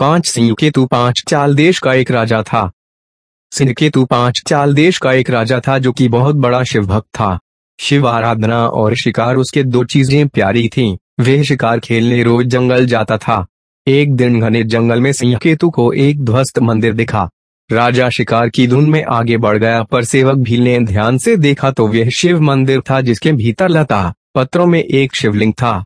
पाँच सिंह केतु पाँच चाल देश का एक राजा था। सिंह केतु पाँच चाल देश का एक राजा था जो कि बहुत बड़ा शिव भक्त था। शिव आराधना और शिकार उसके दो चीज़ें प्यारी थीं। वह शिकार खेलने रोज जंगल जाता था। एक दिन घने जंगल में सिंह केतु को एक ध्वस्त मंदिर दिखा। राजा शिकार की धुन में आगे बढ़ गया, पर सेवक भील ने ध्यान से देखा तो वह शिव मंदिर था जिसके भीतर लता, पत्रों में एक शिवलिंग था।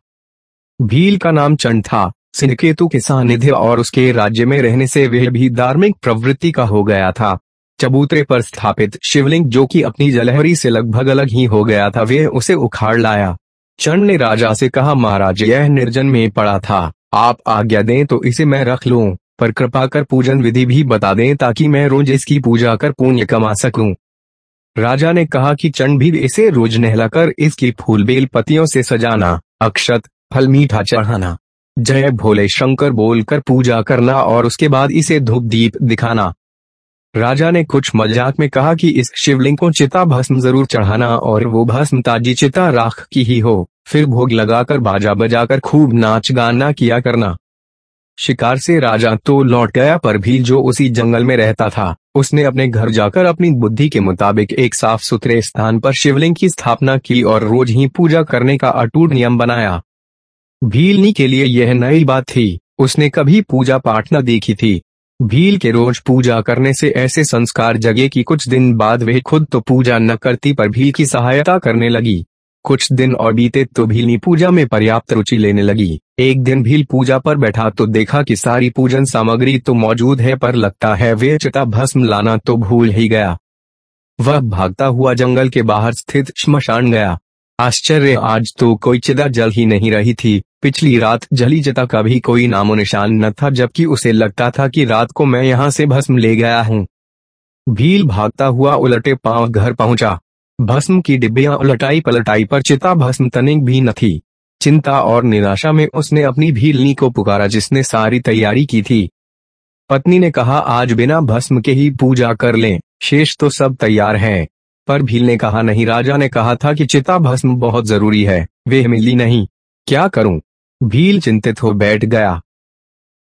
भील का नाम चंड था। सिंहकेतु के सानिध्य और उसके राज्य में रहने से वह भी धार्मिक प्रवृत्ति का हो गया था। चबूतरे पर स्थापित शिवलिंग जो कि अपनी जलहरी से लगभग अलग ही हो गया था, वह उसे उखाड़ लाया। चंड ने राजा से कहा, महाराज, यह निर्जन में पड़ा था। आप आज्ञा दें तो इसे मैं रख लूँ, पर कृपा कर पूजन विधि भी बता दें ताकि मैं रोज इसकी पूजा कर पुण्य कमा सकूँ। राजा ने कहा कि चंड भी इसे रोज नहलाकर इसकी फूल बेल पतियों से सजाना, अक्षत, फल मीठा चढ़ाना। जय भोले शंकर बोलकर पूजा करना और उसके बाद इसे धूप दीप दिखाना। राजा ने कुछ मज़ाक में कहा कि इस शिवलिंग को चिता भस्म ज़रूर चढ़ाना और वो भस्म ताजी चिता राख की ही हो, फिर भोग लगाकर बाजा बजाकर खूब नाच गाना किया करना। शिकार से राजा तो लौट गया पर भी जो उसी जंगल में रहता था, उसने अपने घर जाकर अपनी बुद्धि के मुताबिक एक साफ़ सुथरे स्थान पर शिवलिंग की स्थापना की और रोज ही पूजा करने का अटूट नियम बनाया। भीलनी के लिए यह नई बात थी। उसने कभी पूजा पाठ न देखी थी। भील के रोज पूजा करने से ऐसे संस्कार जगे कि कुछ दिन बाद वे खुद तो पूजा न करती पर भील की सहायता करने लगी। कुछ दिन और बीते तो भीलनी पूजा में पर्याप्त रुचि लेने लगी। एक दिन भील पूजा पर बैठा तो देखा कि सारी पूजन सामग्री तो मौजूद है पर लगता है वे चिता भस्म लाना तो भूल ही गया। वह भागता हुआ जंगल के बाहर स्थित श्मशान गया। आश्चर्य, आज तो कोई चिदा जल ही नहीं रही थी। पिछली रात जली जता का भी कोई नामो निशान न था, जबकि उसे लगता था कि रात को मैं यहाँ से भस्म ले गया हूँ। भील भागता हुआ उलटे पाँव घर पहुँचा। भस्म की डिब्बियाँ उलटाई पलटाई पर चिता भस्म तनिक भी न थी। चिंता और निराशा में उसने अपनी भीलनी को पुकारा, जिसने सारी तैयारी की थी। पत्नी ने कहा, आज बिना भस्म के ही पूजा कर लें। शेष तो सब तैयार है। पर भील ने कहा, नहीं, राजा ने कहा था कि चिता भस्म बहुत ज़रूरी है। वे मिली नहीं। क्या करूँ? भील चिंतित हो बैठ गया।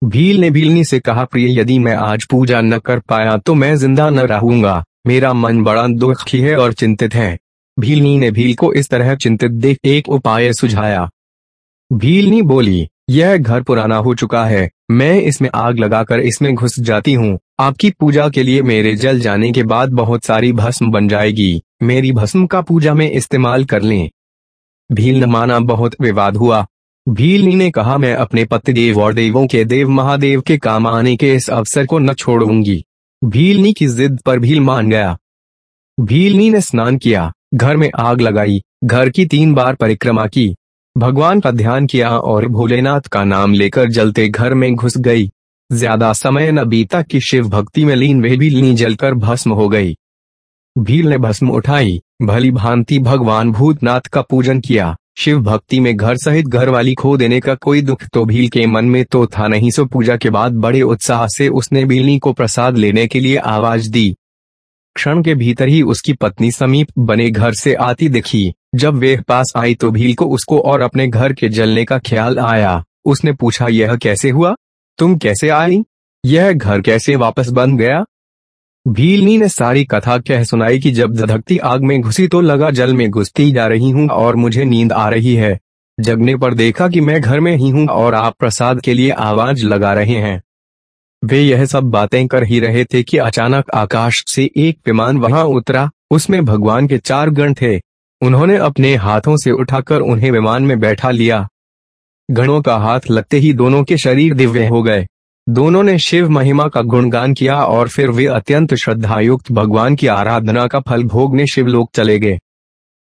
भील ने भीलनी से कहा, प्रिय, यदि मैं आज पूजा न कर पाया तो मैं ज़िंदा न रहूँगा। मेरा मन बड़ा दुखी है और चिंतित है। भीलनी ने भील को इस तरह चिंतित देख एक उपाय सुझाया। भीलनी बोली, यह घर पुराना हो चुका है। मैं इसमें आग लगाकर इसमें घुस जाती हूँ। आपकी पूजा के लिए मेरे जल जाने के बाद बहुत सारी भस्म बन जाएगी। मेरी भस्म का पूजा में इस्तेमाल कर लें। भील न माना, बहुत विवाद हुआ। भीलनी ने कहा, मैं अपने पतिदेव और देवों के देव महादेव के काम आने के इस अवसर को न छोड़ूँगी। भीलनी की जिद पर भील मान गया। भीलनी ने स्नान किया, घर में आग लगाई, घर की तीन बार परिक्रमा की। भगवान का ध्यान किया और भोलेनाथ का नाम लेकर जलते घर में घुस गई। ज़्यादा समय न बीता कि शिव भक्ति में लीन वे भीलनी जलकर भस्म हो गई। भील ने भस्म उठाई, भली भांति भगवान भूतनाथ का पूजन किया। शिव भक्ति में घर सहित घर वाली खो देने का कोई दुख तो भील के मन में तो था नहीं। सो पूजा के बाद बड़े उत्साह से उसने भीलनी को प्रसाद लेने के लिए आवाज़ दी। क्षण के भीतर ही उसकी पत्नी समीप बने घर से आती दिखी। जब वे पास आई तो भील को उसको और अपने घर के जलने का ख्याल आया। उसने पूछा, यह कैसे हुआ? तुम कैसे आई? यह घर कैसे वापस बन गया? भीलनी ने सारी कथा कह सुनाई कि जब धधकती आग में घुसी तो लगा जल में घुसती जा रही हूँ और मुझे नींद आ रही है। जगने पर देखा कि मैं घर में ही हूँ और आप प्रसाद के लिए आवाज़ लगा रहे हैं। वे यह सब बातें कर ही रहे थे कि अचानक आकाश से एक विमान वहाँ उतरा, उसमें भगवान के चार गण थे। उन्होंने अपने हाथों से उठाकर उन्हें विमान में बैठा लिया। गणों का हाथ लगते ही दोनों के शरीर दिव्य हो गए। दोनों ने शिव महिमा का गुणगान किया और फिर वे अत्यंत श्रद्धायुक्त भगवान की आराधना का फल भोगने शिवलोक चले गए।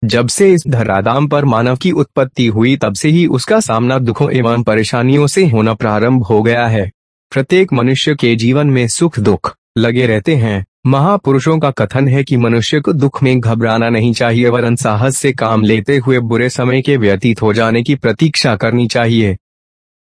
जब से इस धराधाम पर मानव की उत्पत्ति हुई तब से ही उसका सामना दुखों एवं परेशानियों से होना प्रारंभ हो गया है। प्रत्येक मनुष्य के जीवन में सुख दुख लगे रहते हैं। महापुरुषों का कथन है कि मनुष्य को दुख में घबराना नहीं चाहिए, वरन साहस से काम लेते हुए बुरे समय के व्यतीत हो जाने की प्रतीक्षा करनी चाहिए।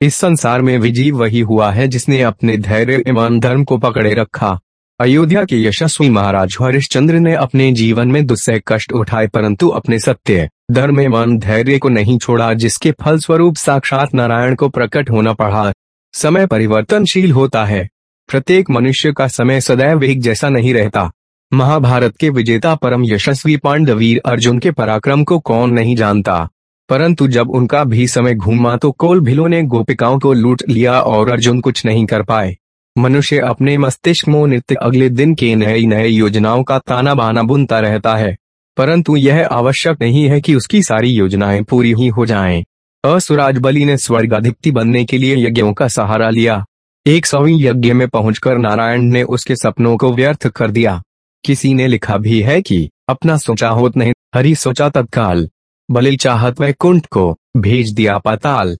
इस संसार में विजीव वही हुआ है जिसने अपने धैर्य एवं धर्म को पकड़े रखा। अयोध्या के यशस्वी महाराज हरिश्चंद्र ने अपने जीवन में दुस्सह कष्ट उठाए परंतु अपने सत्य, धर्म एवं धैर्य को नहीं छोड़ा जिसके फल स्वरूप साक्षात नारायण को प्रकट होना पड़ा। समय परिवर्तनशील होता है। प्रत्येक मनुष्य का समय सदैव एक जैसा नहीं रहता। महाभारत के विजेता परम यशस्वी पांडवीर अर्जुन के पराक्रम को कौन नहीं जानता। परंतु जब उनका भी समय घूमा तो कोल भिलो ने गोपिकाओं को लूट लिया और अर्जुन कुछ नहीं कर पाए। मनुष्य अपने मस्तिष्क में नित्य अगले दिन के नई नए योजनाओं का ताना बाना बुनता रहता है। परंतु यह आवश्यक नहीं है कि उसकी सारी योजनाएँ पूरी ही हो जाएँ। असुराज बलि ने स्वर्ग स्वर्गाधिपति बनने के लिए यज्ञों का सहारा लिया। एक सौवीं यज्ञ में पहुंचकर नारायण ने उसके सपनों को व्यर्थ कर दिया। किसी ने लिखा भी है कि, अपना सोचा होत नहीं, हरी सोचा तत्काल। बलिल चाहत वह कुंठ को भेज दिया पाताल।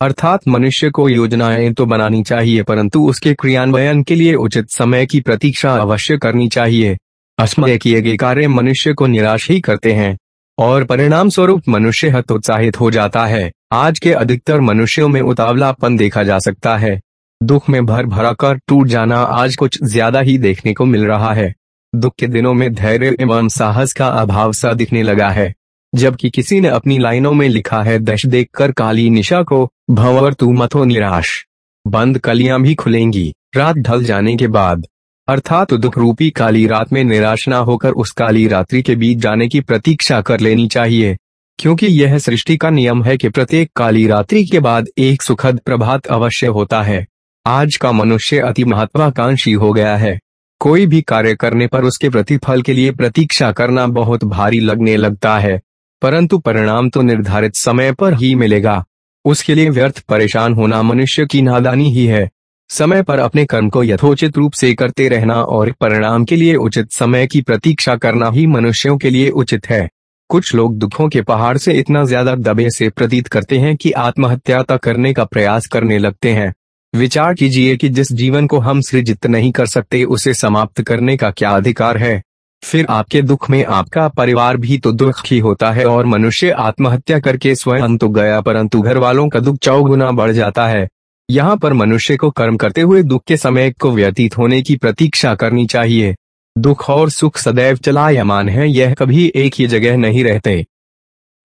अर्थात मनुष्य को योजनाएँ तो बनानी चाहिए, परंतु उसके क्रियान्वयन के लिए उचित समय की प्रतीक्षा अवश्य करनी चाहिए। अस्मय किए गए कार्य मनुष्य को निराश ही करते हैं, और परिणाम स्वरूप मनुष्य हतोत्साहित हो जाता है। आज के अधिकतर मनुष्यों में उतावलापन देखा जा सकता है। दुख में भर भरा कर टूट जाना आज कुछ ज़्यादा ही देखने को मिल रहा है। दुख के दिनों में धैर्य एवं साहस का अभाव सा दिखने लगा है। जबकि किसी ने अपनी लाइनों में लिखा है, दश देखकर काली निशा को, भंवर तू मत हो निराश। बंद कलियाँ भी खुलेंगी। रात ढल जाने के बाद। अर्थात दुख रूपी काली रात में निराश ना होकर उस काली रात्रि के बीच जाने की प्रतीक्षा कर लेनी चाहिए। क्योंकि यह सृष्टि का नियम है कि प्रत्येक काली रात्रि के बाद एक सुखद प्रभात अवश्य होता है। आज का मनुष्य अति महत्वाकांक्षी हो गया है। कोई भी कार्य करने पर उसके प्रतिफल के लिए प्रतीक्षा करना बहुत भारी लगने लगता है। परंतु परिणाम तो निर्धारित समय पर ही मिलेगा। उसके लिए व्यर्थ परेशान होना मनुष्य की नादानी ही है। समय पर अपने कर्म को यथोचित रूप से करते रहना और परिणाम के लिए उचित समय की प्रतीक्षा करना ही मनुष्यों के लिए उचित है। कुछ लोग दुखों के पहाड़ से इतना ज़्यादा दबे से प्रतीत करते हैं कि आत्महत्या तक करने का प्रयास करने लगते हैं। विचार कीजिए कि जिस जीवन को हम सृजित नहीं कर सकते, उसे समाप्त करने का क्या अधिकार है? फिर आपके दुख में आपका परिवार भी तो दुखी होता है और मनुष्य आत्महत्या करके स्वयं तो गया, परंतु घर वालों का दुख चौगुना बढ़ जाता है। यहाँ पर मनुष्य को कर्म करते हुए दुख के समय को व्यतीत होने की प्रतीक्षा करनी चाहिए। दुख और सुख सदैव चलायमान है, यह कभी एक ही जगह नहीं रहते।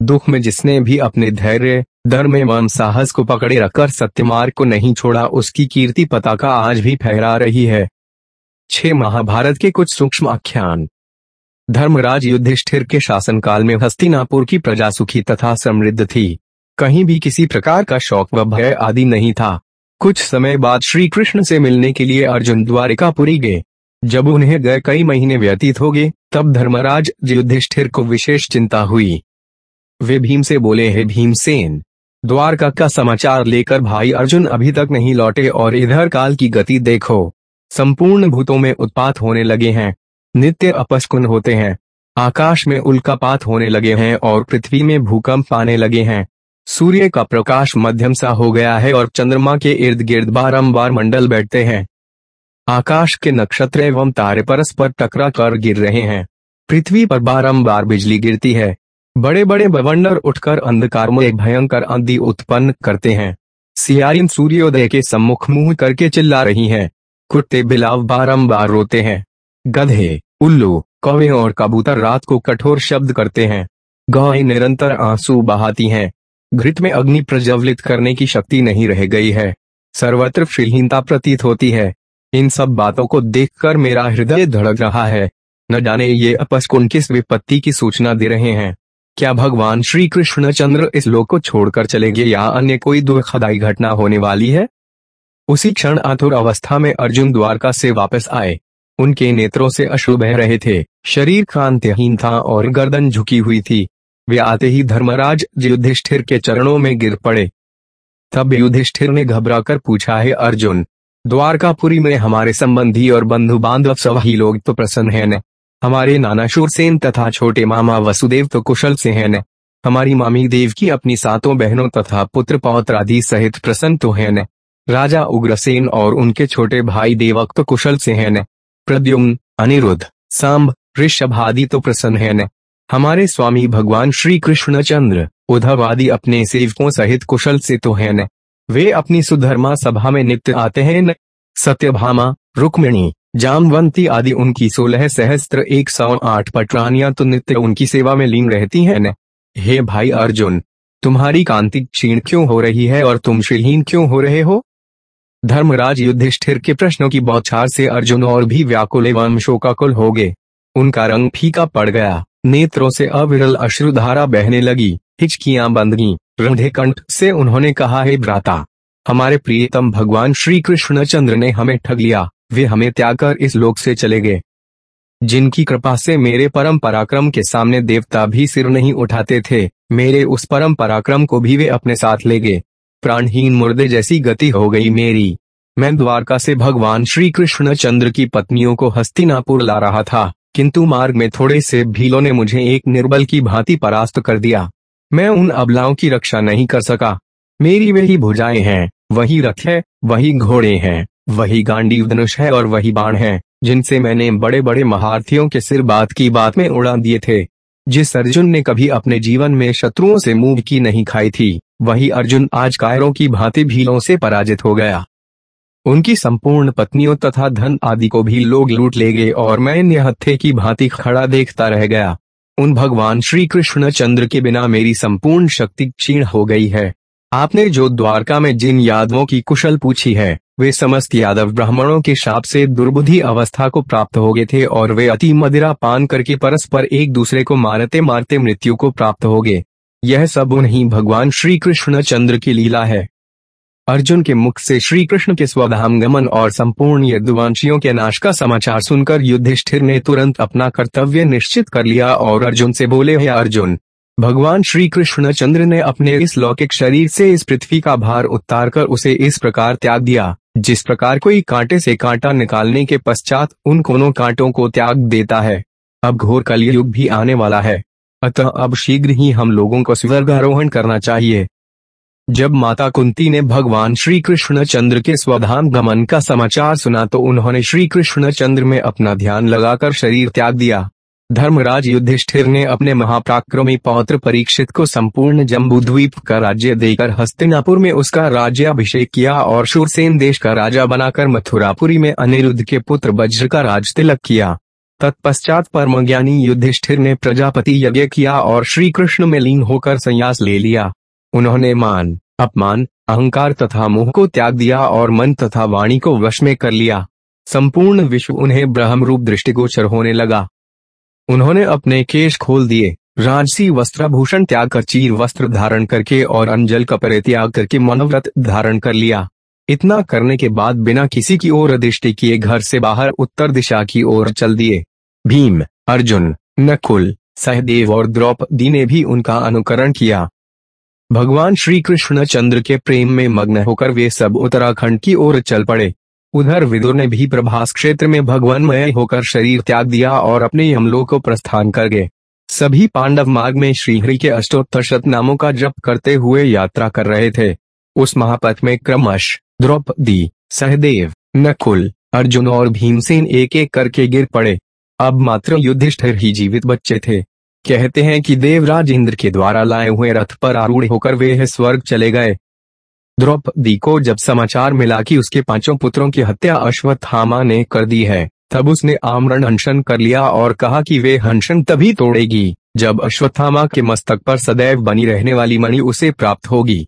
दुख में जिसने भी अपने धैर्य, धर्म एवं साहस को पकड़े रखकर सत्यमार्ग को नहीं छोड़ा, उसकी कीर्ति पताका आज भी फहरा रही है। छह महाभारत के कुछ सूक्ष्म आख्यान। धर्मराज युधिष्ठिर के शासनकाल में हस्तिनापुर की प्रजा सुखी तथा समृद्ध थी। कहीं भी किसी प्रकार का शौक व भय आदि नहीं था। कुछ समय बाद श्री कृष्ण से मिलने के लिए अर्जुन द्वारिकापुरी गए। जब उन्हें गए कई महीने व्यतीत हो गए, तब धर्मराज युधिष्ठिर को विशेष चिंता हुई। वे भीम से बोले, हे भीमसेन, द्वारका का समाचार लेकर भाई अर्जुन अभी तक नहीं लौटे और इधर काल की गति देखो। संपूर्ण भूतों में उत्पात होने लगे हैं। नित्य अपस्कुन होते हैं। आकाश में उल्कापात होने लगे हैं और पृथ्वी में भूकंप आने लगे हैं। सूर्य का प्रकाश मध्यम सा हो गया है और चंद्रमा के इर्द गिर्द बारम्बार मंडल बैठते हैं। आकाश के नक्षत्र एवं तारे परस्पर टकरा कर गिर रहे हैं। पृथ्वी पर बारंबार बिजली गिरती है। बड़े बड़े बवंडर उठकर अंधकार में भयंकर आंधी उत्पन्न करते हैं। सियारिन सूर्योदय के सम्मुख मुँह करके चिल्ला रही हैं। कुत्ते बिलाव बारंबार रोते हैं। गधे उल्लू, कौवे और कबूतर रात को कठोर शब्द करते हैं। गाय निरंतर आँसू बहाती हैं। घृत में अग्नि प्रज्वलित करने की शक्ति नहीं रह गई है। सर्वत्र श्रीहीनता प्रतीत होती है। इन सब बातों को देखकर मेरा हृदय धड़क रहा है। न जाने ये अपस्कुन किस विपत्ति की सूचना दे रहे हैं। क्या भगवान श्री कृष्ण चंद्र इस लोक को छोड़कर चलेंगे या अन्य कोई दुखदाई घटना होने वाली है? उसी क्षण आतुर अवस्था में अर्जुन द्वारका से वापस आए। उनके नेत्रों से अश्रु बह रहे थे। शरीर क्रांतिहीन था और गर्दन झुकी हुई थी। वे आते ही धर्मराज युधिष्ठिर के चरणों में गिर पड़े। तब युधिष्ठिर ने घबराकर पूछा, है अर्जुन, द्वारकापुरी में हमारे संबंधी और बंधु बांधव सभी लोग तो प्रसन्न है न? हमारे नाना शूरसेन तथा छोटे मामा वसुदेव तो कुशल से है न? हमारी मामी देव की अपनी सातों बहनों तथा पुत्र पौत्र आदि सहित प्रसन्न तो है न? राजा उग्रसेन और उनके छोटे भाई देवक तो कुशल से है न? प्रद्युम्न अनिरुद्ध, सांब, ऋषभ आदि तो प्रसन्न है न। हमारे स्वामी भगवान श्री कृष्ण चंद्र उद्धव आदि अपने सेवकों सहित कुशल से तो है न। वे अपनी सुधर्मा सभा में नित्य आते हैं न। सत्यभामा, रुक्मिणी, जामवंती आदि उनकी सोलह सहस्त्र एक सौ आठ पटरानियाँ तो नित्य उनकी सेवा में लीन रहती हैं न। हे भाई अर्जुन, तुम्हारी कांति क्षीण क्यों हो रही है और तुम श्रीहीन क्यों हो रहे हो? धर्मराज युधिष्ठिर के प्रश्नों की बौछार से अर्जुन और भी व्याकुल एवं शोकाकुल हो गए। उनका रंग फीका पड़ गया। नेत्रों से अविरल अश्रुधारा बहने लगी। हिचकियाँ बंद गईं। रूढ़े कंठ से उन्होंने कहा, हे भ्राता, हमारे प्रियतम भगवान श्री कृष्ण चंद्र ने हमें ठग लिया। वे हमें त्याग कर इस लोक से चले गए। जिनकी कृपा से मेरे परम पराक्रम के सामने देवता भी सिर नहीं उठाते थे, मेरे उस परम पराक्रम को भी वे अपने साथ ले गए। प्राणहीन मुर्दे जैसी गति हो गई मेरी। मैं द्वारका से भगवान श्री कृष्ण चंद्र की पत्नियों को हस्तिनापुर ला रहा था, किंतु मार्ग में थोड़े से भीलों ने मुझे एक निर्बल की भांति परास्त कर दिया। मैं उन अबलाओं की रक्षा नहीं कर सका। मेरी वही भुजाएँ हैं, वही रथ है, वही घोड़े हैं, वही गांडी धनुष है और वही बाण है, जिनसे मैंने बड़े बड़े महारथियों के सिर बात की बात में उड़ा दिए थे। जिस अर्जुन ने कभी अपने जीवन में शत्रुओं से मुँह की नहीं खाई थी, वही अर्जुन आज कायरों की भांति भीलों से पराजित हो गया। उनकी संपूर्ण पत्नियों तथा धन आदि को भी लोग लूट ले गए और मैं निहत्थे की भांति खड़ा देखता रह गया। उन भगवान श्री कृष्ण चंद्र के बिना मेरी संपूर्ण शक्ति क्षीण हो गई है। आपने जो द्वारका में जिन यादवों की कुशल पूछी है, वे समस्त यादव ब्राह्मणों के शाप से दुर्बुद्धि अवस्था को प्राप्त हो गए थे और वे अति मदिरा पान करके परस्पर एक दूसरे को मारते मारते मृत्यु को प्राप्त हो गए। यह सब उन्हीं भगवान श्री कृष्ण चंद्र की लीला है। अर्जुन के मुख से श्री कृष्ण के स्वधाम गमन और संपूर्ण यदुवंशियों के नाश का समाचार सुनकर युधिष्ठिर ने तुरंत अपना कर्तव्य निश्चित कर लिया और अर्जुन से बोले, हे अर्जुन भगवान श्री कृष्ण चंद्र ने अपने इस लौकिक शरीर से इस पृथ्वी का भार उतार कर उसे इस प्रकार त्याग दिया, जिस प्रकार कोई कांटे से कांटा निकालने के पश्चात उन कोनों कांटों को त्याग देता है। अब घोर कलयुग भी आने वाला है। अतः अब शीघ्र ही हम लोगों को स्वर्ग आरोहण करना चाहिए। जब माता कुंती ने भगवान श्री कृष्ण चंद्र के स्वधाम गमन का समाचार सुना तो उन्होंने श्री कृष्ण चंद्र में अपना ध्यान लगाकर शरीर त्याग दिया। धर्मराज युधिष्ठिर ने अपने महाप्राक्रमी पौत्र परीक्षित को संपूर्ण जम्बूद्वीप का राज्य देकर हस्तिनापुर में उसका राज्याभिषेक किया और शूरसेन देश का राजा बनाकर मथुरापुरी में अनिरुद्ध के पुत्र वज्र का राज तिलक किया। तत्पश्चात परम ज्ञानी युधिष्ठिर ने प्रजापति यज्ञ किया और श्री कृष्ण में लीन होकर संन्यास ले लिया। उन्होंने मान, अपमान, अहंकार तथा मोह को त्याग दिया और मन तथा वाणी को वश में कर लिया। संपूर्ण विश्व उन्हें ब्रह्म रूप दृष्टिगोचर होने लगा। उन्होंने अपने केश खोल दिए। राजसी वस्त्राभूषण त्याग कर चीर वस्त्र धारण करके और अंजल कपड़े त्याग करके मनोव्रत धारण कर लिया। इतना करने के बाद बिना किसी की ओर दृष्टि किए घर से बाहर उत्तर दिशा की ओर चल दिए। भीम, अर्जुन, नकुल, सहदेव और द्रौपदी ने भी उनका अनुकरण किया। भगवान श्री कृष्ण चंद्र के प्रेम में मग्न होकर वे सब उत्तराखंड की ओर चल पड़े। उधर विदुर ने भी प्रभास क्षेत्र में भगवानमय होकर शरीर त्याग दिया और अपने यमलोक को प्रस्थान कर गए। सभी पांडव मार्ग में श्रीहरि के अष्टोत्तर नामों का जप करते हुए यात्रा कर रहे थे। उस महापथ में क्रमश द्रौपदी, सहदेव, नकुल, अर्जुन और भीमसेन एक एक करके गिर पड़े। अब मात्र युधिष्ठिर ही जीवित बच्चे थे। कहते हैं कि देवराज इंद्र के द्वारा लाए हुए रथ पर आरूढ़ होकर वे स्वर्ग चले गए। द्रौपदी को जब समाचार मिला कि उसके पाँचों पुत्रों की हत्या अश्वत्थामा ने कर दी है, तब उसने आमरण हंसन कर लिया और कहा कि वे हंसन तभी तोड़ेगी, जब अश्वत्थामा के मस्तक पर सदैव बनी रहने वाली मणि उसे प्राप्त होगी।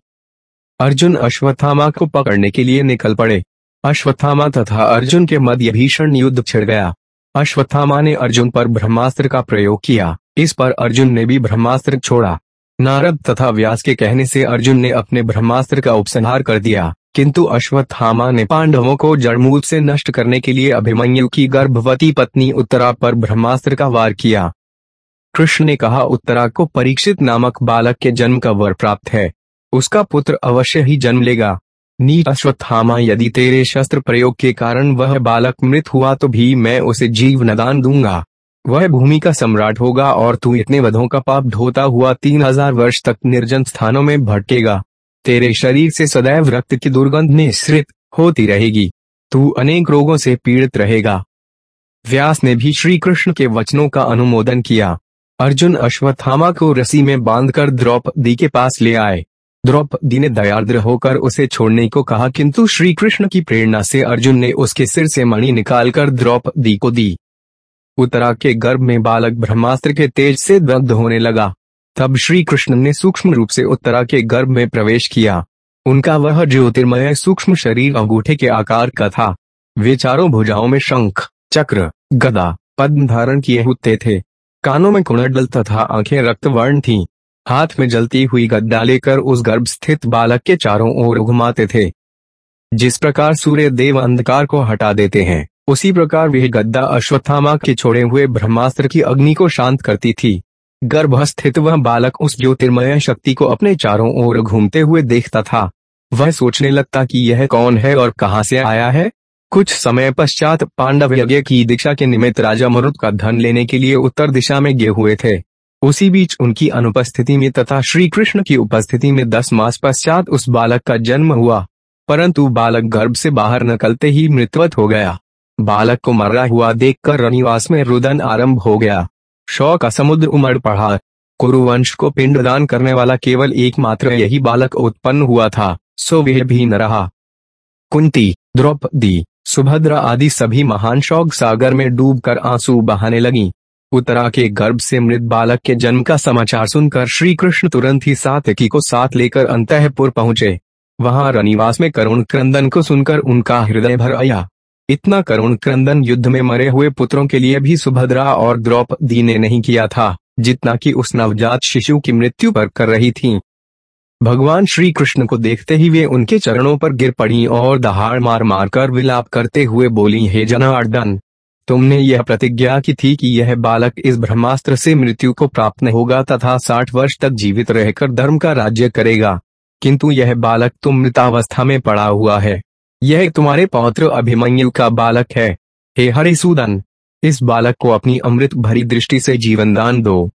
अर्जुन अश्वत्थामा को पकड़ने के लिए निकल पड़े। अश्वत्थामा तथा अर्जुन के मध्य भीषण युद्ध छिड़ गया। अश्वत्थामा ने अर्जुन पर ब्रह्मास्त्र का प्रयोग किया। इस पर अर्जुन ने भी ब्रह्मास्त्र छोड़ा। नारद तथा व्यास के कहने से अर्जुन ने अपने ब्रह्मास्त्र का उपसंहार कर दिया, किंतु अश्वत्थामा ने पांडवों को जड़मूल से नष्ट करने के लिए अभिमन्यु की गर्भवती पत्नी उत्तरा पर ब्रह्मास्त्र का वार किया। कृष्ण ने कहा, उत्तरा को परीक्षित नामक बालक के जन्म का वर प्राप्त है। उसका पुत्र अवश्य ही जन्म लेगा। नीट अश्वत्थामा, यदि तेरे शस्त्र प्रयोग के कारण वह बालक मृत हुआ तो भी मैं उसे जीव नदान दूँगा। वह भूमि का सम्राट होगा और तू इतने वधों का पाप ढोता हुआ तीन हज़ार वर्ष तक निर्जन स्थानों में भटकेगा। तेरे शरीर से सदैव रक्त की दुर्गंध निश्रित होती रहेगी। तू अनेक रोगों से पीड़ित रहेगा। व्यास ने भी श्री कृष्ण के वचनों का अनुमोदन किया। अर्जुन अश्वत्थामा को रसी में बांधकर द्रौपदी के पास ले आए। द्रौपदी ने दयाद्र होकर उसे छोड़ने को कहा, किंतु श्री कृष्ण की प्रेरणा से अर्जुन ने उसके सिर से मणि निकालकर द्रौपदी को दी। उत्तरा के गर्भ में बालक ब्रह्मास्त्र के तेज से दग्ध होने लगा। तब श्री कृष्ण ने सूक्ष्म रूप से उत्तरा के गर्भ में प्रवेश किया। उनका वह ज्योतिर्मय सूक्ष्म शरीर अंगूठे के आकार का था। वे चारों भुजाओं में शंख, चक्र, गदा, पद्म धारण किए होते थे। कानों में कुंडल तथा आँखें रक्त वर्ण थी। हाथ में जलती हुई गद्दा लेकर उस गर्भ स्थित बालक के चारों ओर घुमाते थे। जिस प्रकार सूर्य देव अंधकार को हटा देते हैं उसी प्रकार वह गद्दा अश्वत्थामा के छोड़े हुए ब्रह्मास्त्र की अग्नि को शांत करती थी। गर्भस्थित वह बालक उस ज्योतिर्मय शक्ति को अपने चारों ओर घूमते हुए देखता था। वह सोचने लगता कि यह कौन है और कहाँ से आया है? कुछ समय पश्चात पांडव यज्ञ की दीक्षा के निमित्त राजा मरुत का धन लेने के लिए उत्तर दिशा में गे हुए थे। उसी बीच उनकी अनुपस्थिति में तथा श्री कृष्ण की उपस्थिति में दस मास पश्चात उस बालक का जन्म हुआ। परंतु बालक गर्भ से बाहर निकलते ही मृतवत हो गया। बालक को मरा हुआ देखकर रनिवास में रुदन आरंभ हो गया। शौक का समुद्र उमड़ पड़ा। कुरुवंश को पिंडदान करने वाला केवल एकमात्र यही बालक उत्पन्न हुआ था, सो वह भी न रहा। कुंती, द्रौपदी, सुभद्रा आदि सभी महान शौक सागर में डूबकर आँसू बहाने लगी। उत्तरा के गर्भ से मृत बालक के जन्म का समाचार सुनकर श्री कृष्ण तुरंत ही सातकी को साथ लेकर अंतपुर पहुँचे। वहाँ रनिवास में करुण क्रंदन को सुनकर उनका हृदय भर आया। इतना करुण क्रंदन युद्ध में मरे हुए पुत्रों के लिए भी सुभद्रा और द्रौपदी ने नहीं किया था, जितना कि उस नवजात शिशु की मृत्यु पर कर रही थी। भगवान श्री कृष्ण को देखते ही वे उनके चरणों पर गिर पड़ी और दहाड़ मार मार कर विलाप करते हुए बोली, हे जनार्दन, तुमने यह प्रतिज्ञा की थी कि यह बालक इस ब्रह्मास्त्र से मृत्यु को प्राप्त नहीं होगा तथा साठ वर्ष तक जीवित रहकर धर्म का राज्य करेगा, किंतु यह बालक तो मृतावस्था में पड़ा हुआ है। यह तुम्हारे पौत्र अभिमन्यु का बालक है। हे हरिसूदन, इस बालक को अपनी अमृत भरी दृष्टि से जीवन दान दो।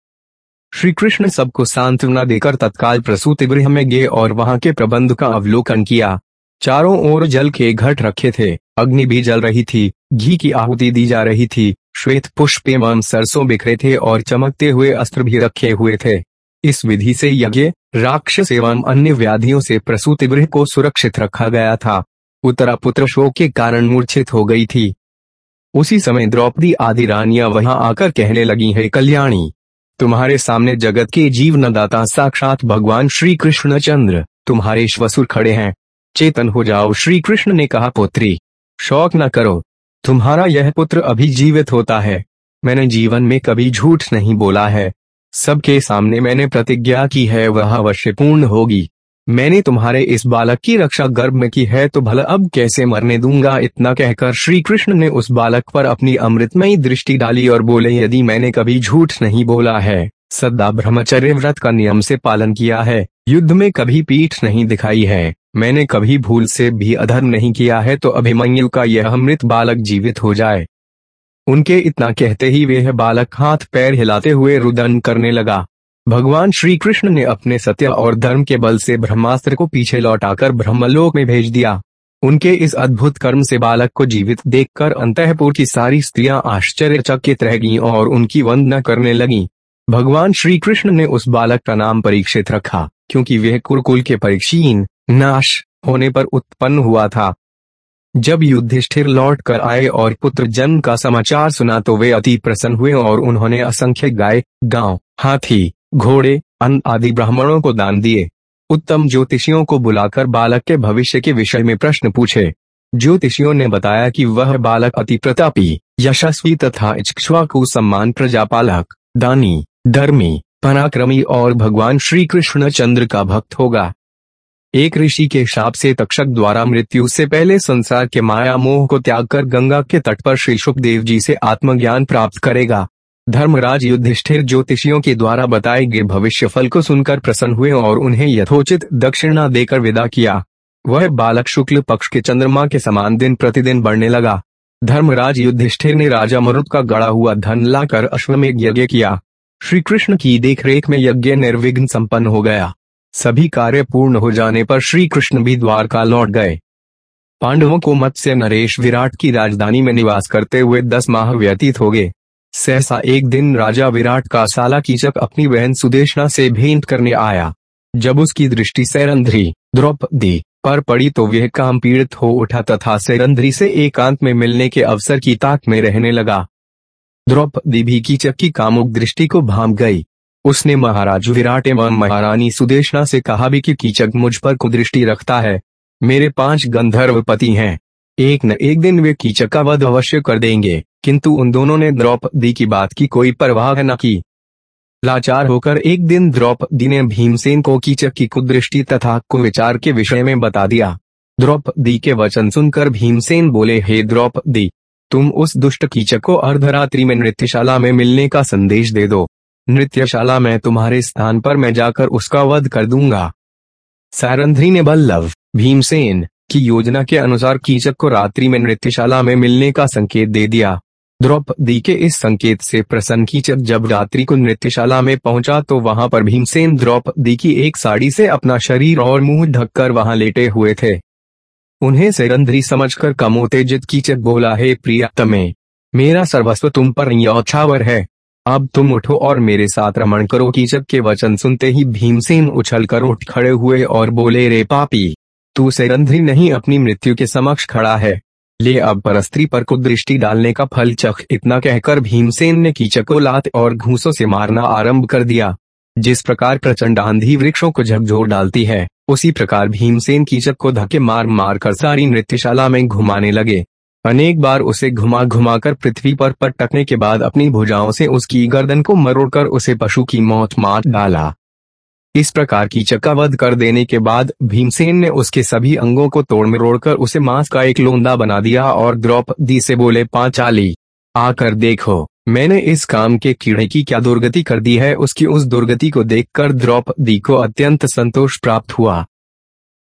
श्री कृष्ण सबको सांत्वना देकर तत्काल प्रसूति गृह में गए और वहाँ के प्रबंध का अवलोकन किया। चारों ओर जल के घट रखे थे। अग्नि भी जल रही थी। घी की आहुति दी जा रही थी। श्वेत पुष्प एवं सरसों बिखरे थे और चमकते हुए अस्त्र भी रखे हुए थे। इस विधि से यज्ञ, राक्षस एवं अन्य व्याधियों से प्रसूति गृह को सुरक्षित रखा गया था। उत्तरा पुत्र शोक के कारण मूर्छित हो गई थी। उसी समय द्रौपदी आदि रानियाँ वहाँ आकर कहने लगी, है कल्याणी, तुम्हारे सामने जगत के जीवनदाता साक्षात भगवान श्री कृष्ण चंद्र तुम्हारे श्वसुर खड़े हैं। चेतन हो जाओ श्री कृष्ण ने कहा, पुत्री, शौक न करो। तुम्हारा यह पुत्र अभी जीवित होता है। मैंने जीवन में कभी झूठ नहीं बोला है। सबके सामने मैंने प्रतिज्ञा की है, वह अवश्य पूर्ण होगी। मैंने तुम्हारे इस बालक की रक्षा गर्भ में की है तो भला अब कैसे मरने दूँगा? इतना कहकर श्री कृष्ण ने उस बालक पर अपनी अमृतमयी दृष्टि डाली और बोले, यदि मैंने कभी झूठ नहीं बोला है, सदा ब्रह्मचर्य व्रत का नियम से पालन किया है, युद्ध में कभी पीठ नहीं दिखाई है, मैंने कभी भूल से भी अधर्म नहीं किया है तो अभिमन्यु का यह अमृत बालक जीवित हो जाए। उनके इतना कहते ही वह बालक हाथ पैर हिलाते हुए रुदन करने लगा। भगवान श्री कृष्ण ने अपने सत्य और धर्म के बल से ब्रह्मास्त्र को पीछे लौटाकर ब्रह्मलोक में भेज दिया उनके इस अद्भुत कर्म से बालक को जीवित देखकर अंतपुर की सारी स्त्रियाँ आश्चर्यचकित रह गईं और उनकी वंदना करने लगीं। भगवान श्री कृष्ण ने उस बालक का नाम परीक्षित रखा, क्योंकि वह कुरकुल के परीक्षीन, नाश होने पर उत्पन्न हुआ था जब युधिष्ठिर लौट कर आए और पुत्र जन्म का समाचार सुना तो वे अति प्रसन्न हुए और उन्होंने असंख्य गाय, गाँव, हाथी घोड़े, अन्न आदि ब्राह्मणों को दान दिए। उत्तम ज्योतिषियों को बुलाकर बालक के भविष्य के विषय में प्रश्न पूछे। ज्योतिषियों ने बताया कि वह बालक अति प्रतापी, यशस्वी तथा इच्छुआकु सम्मान प्रजापालक, दानी, धर्मी, पराक्रमी और भगवान श्री कृष्ण चंद्र का भक्त होगा। एक ऋषि के शाप से तक्षक द्वारा मृत्यु से पहले संसार के माया मोह को त्याग कर गंगा के तट पर श्री सुखदेव जी से आत्मज्ञान प्राप्त करेगा। धर्मराज युधिष्ठिर ज्योतिषियों के द्वारा बताए गए भविष्य फल को सुनकर प्रसन्न हुए और उन्हें यथोचित दक्षिणा देकर विदा किया। वह बालक शुक्ल पक्ष के चंद्रमा के समान दिन प्रतिदिन बढ़ने लगा। धर्मराज युधिष्ठिर ने राजा मरुत का गड़ा हुआ धन लाकर अश्वमेघ यज्ञ किया। श्री कृष्ण की देखरेख में यज्ञ निर्विघ्न संपन्न हो गया। सभी कार्य पूर्ण हो जाने पर श्री कृष्ण भी द्वारका लौट गए। पांडवों को मत्स्य नरेश विराट की राजधानी में निवास करते हुए दस माह व्यतीत हो गए। सहसा एक दिन राजा विराट का साला कीचक अपनी बहन सुदेशना से भेंट करने आया। जब उसकी दृष्टि सैरंध्री द्रौपदी पर पड़ी तो वह काम पीड़ित हो उठा तथा सैरंध्री से एकांत में मिलने के अवसर की ताक में रहने लगा। द्रौपदी भी कीचक की कामुक दृष्टि को भाम गई। उसने महाराज विराट एवं महारानी सुदेशना से कहा भी कि कीचक मुझ पर कुदृष्टि रखता है। मेरे पाँच गंधर्व पति हैं। एक न एक दिन वे कीचक का वध अवश्य कर देंगे, किंतु उन दोनों ने द्रौपदी की बात की कोई परवाह न की। लाचार होकर एक दिन द्रौपदी ने भीमसेन को कीचक की कुदृष्टि तथा कुविचार के विषय में बता दिया। द्रौपदी के वचन सुनकर भीमसेन बोले, हे द्रौपदी, तुम उस दुष्ट कीचक को अर्धरात्रि में नृत्यशाला में मिलने का संदेश दे दो। नृत्यशाला में तुम्हारे स्थान पर मैं जाकर उसका वध कर दूँगा। सारंध्री ने बल्लभ, भीमसेन की योजना के अनुसार कीचक को रात्रि में नृत्यशाला में मिलने का संकेत दे दिया। द्रौपदी के इस संकेत से प्रसन्न कीचक जब रात्रि को नृत्यशाला में पहुँचा तो वहाँ पर भीमसेन द्रौपदी की एक साड़ी से अपना शरीर और मुँह ढककर वहाँ लेटे हुए थे। उन्हें सिरंधरी समझकर कमोतेजित कीचक बोला, है प्रियतमे, मेरा सर्वस्व तुम पर यौछावर है। अब तुम उठो और मेरे साथ रमण करो। कीचक के वचन सुनते ही भीमसेन उछल कर उठ खड़े हुए और बोले, रे पापी तू सिरंधरी नहीं अपनी मृत्यु के समक्ष खड़ा है। ले अब परस्त्री पर को दृष्टि डालने का फल चख, इतना कहकर भीमसेन ने कीचक को लात और घूसों से मारना आरंभ कर दिया। जिस प्रकार प्रचंड आंधी वृक्षों को झकझोर डालती है, उसी प्रकार भीमसेन कीचक को धक्के मार मार कर सारी नृत्यशाला में घुमाने लगे। अनेक बार उसे घुमा घुमा कर पृथ्वी पर पटकने के बाद अपनी भुजाओं से उसकी गर्दन को मरोड़कर उसे पशु की मौत मार डाला। इस प्रकार की चक्का वध कर देने के बाद भीमसेन ने उसके सभी अंगों को तोड़ मरोड़कर उसे मांस का एक लोंदा बना दिया और द्रौपदी से बोले, पांचाली, आकर देखो, मैंने इस काम के कीड़े की क्या दुर्गति कर दी है? उसकी उस दुर्गति को देखकर द्रौपदी को अत्यंत संतोष प्राप्त हुआ।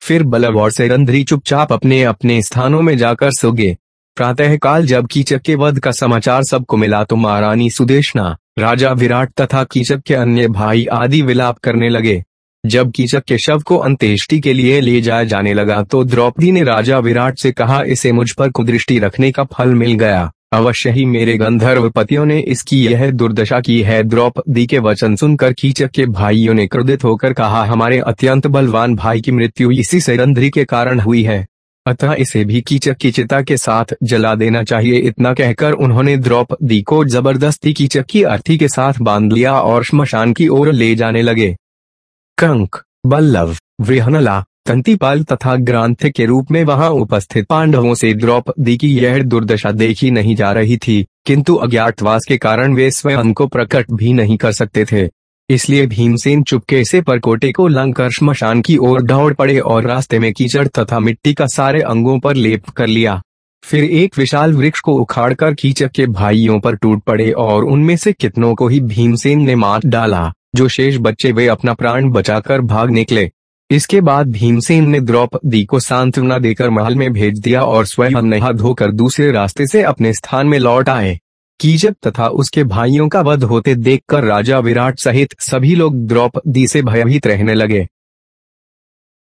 फिर बलव और सेरंधरी चुपचाप अपने अपने स्थानों में जाकर सो गए प्रातः काल जब के वध का समाचार सबको मिला तो महारानी सुदेशना राजा विराट तथा कीचक के अन्य भाई आदि विलाप करने लगे। जब कीचक के शव को अंत्येष्टि के लिए ले जाया जाने लगा तो द्रौपदी ने राजा विराट से कहा, इसे मुझ पर कुदृष्टि रखने का फल मिल गया। अवश्य ही मेरे गंधर्व पतियों ने इसकी यह दुर्दशा की है। द्रौपदी के वचन सुनकर कीचक के भाइयों ने क्रोधित होकर कहा, हमारे अत्यंत बलवान भाई की मृत्यु इसी सिरंधरी के कारण हुई है। अतः इसे भी कीचक की चिता के साथ जला देना चाहिए। इतना कहकर उन्होंने द्रौपदी को ज़बरदस्ती कीचक की अर्थी के साथ बाँध लिया और श्मशान की ओर ले जाने लगे। कंक, बल्लभ, वृहनला, तंतीपाल तथा ग्रांथ के रूप में वहाँ उपस्थित पांडवों से द्रौपदी की यह दुर्दशा देखी नहीं जा रही थी, किंतु अज्ञातवास के कारण वे स्वयं को प्रकट भी नहीं कर सकते थे। इसलिए भीमसेन चुपके से परकोटे को लंग कर श्मशान की ओर दौड़ पड़े और रास्ते में कीचड़ तथा मिट्टी का सारे अंगों पर लेप कर लिया। फिर एक विशाल वृक्ष को उखाड़कर कीचक के भाइयों पर टूट पड़े और उनमें से कितनों को ही भीमसेन ने मार डाला, जो शेष बच्चे वे अपना प्राण बचाकर भाग निकले। इसके बाद भीमसेन ने द्रौपदी को सांत्वना देकर महल में भेज दिया और स्वयं नहा धोकर दूसरे रास्ते से अपने स्थान में लौट आए। कीचक तथा उसके भाइयों का वध होते देखकर राजा विराट सहित सभी लोग द्रौपदी से भयभीत रहने लगे।